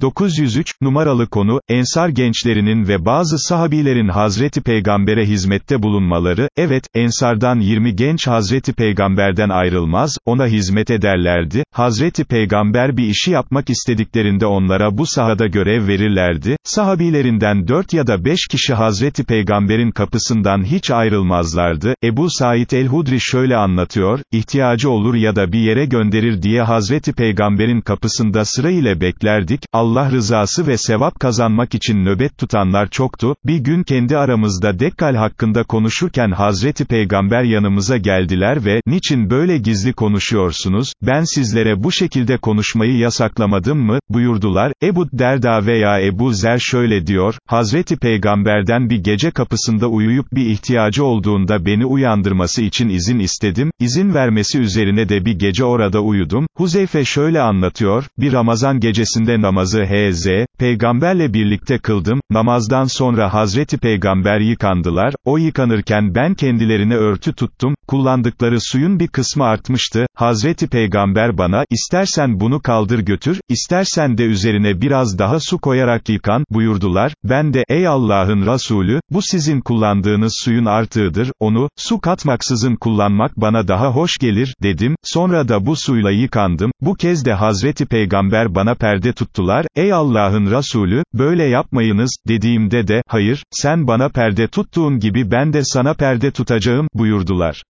903, numaralı konu, Ensar gençlerinin ve bazı sahabilerin Hazreti Peygamber'e hizmette bulunmaları, evet, Ensardan 20 genç Hazreti Peygamber'den ayrılmaz, ona hizmet ederlerdi, Hazreti Peygamber bir işi yapmak istediklerinde onlara bu sahada görev verirlerdi, sahabilerinden 4 ya da 5 kişi Hazreti Peygamber'in kapısından hiç ayrılmazlardı, Ebu Said el-Hudri şöyle anlatıyor, ihtiyacı olur ya da bir yere gönderir diye Hazreti Peygamber'in kapısında sıra ile beklerdik, Allah Allah rızası ve sevap kazanmak için nöbet tutanlar çoktu, bir gün kendi aramızda Dekkal hakkında konuşurken Hazreti Peygamber yanımıza geldiler ve, niçin böyle gizli konuşuyorsunuz, ben sizlere bu şekilde konuşmayı yasaklamadım mı, buyurdular, Ebu Derda veya Ebu Zer şöyle diyor, Hazreti Peygamberden bir gece kapısında uyuyup bir ihtiyacı olduğunda beni uyandırması için izin istedim, izin vermesi üzerine de bir gece orada uyudum, Huzeyfe şöyle anlatıyor, bir Ramazan gecesinde namazı H.Z., peygamberle birlikte kıldım, namazdan sonra Hazreti Peygamber yıkandılar, o yıkanırken ben kendilerine örtü tuttum, kullandıkları suyun bir kısmı artmıştı, Hazreti Peygamber bana, istersen bunu kaldır götür, istersen de üzerine biraz daha su koyarak yıkan, buyurdular, ben de, ey Allah'ın Resulü, bu sizin kullandığınız suyun artığıdır, onu, su katmaksızın kullanmak bana daha hoş gelir, dedim, sonra da bu suyla yıkandım, bu kez de Hazreti Peygamber bana perde tuttular, ey Allah'ın Resulü, böyle yapmayınız, dediğimde de, hayır, sen bana perde tuttuğun gibi ben de sana perde tutacağım, buyurdular.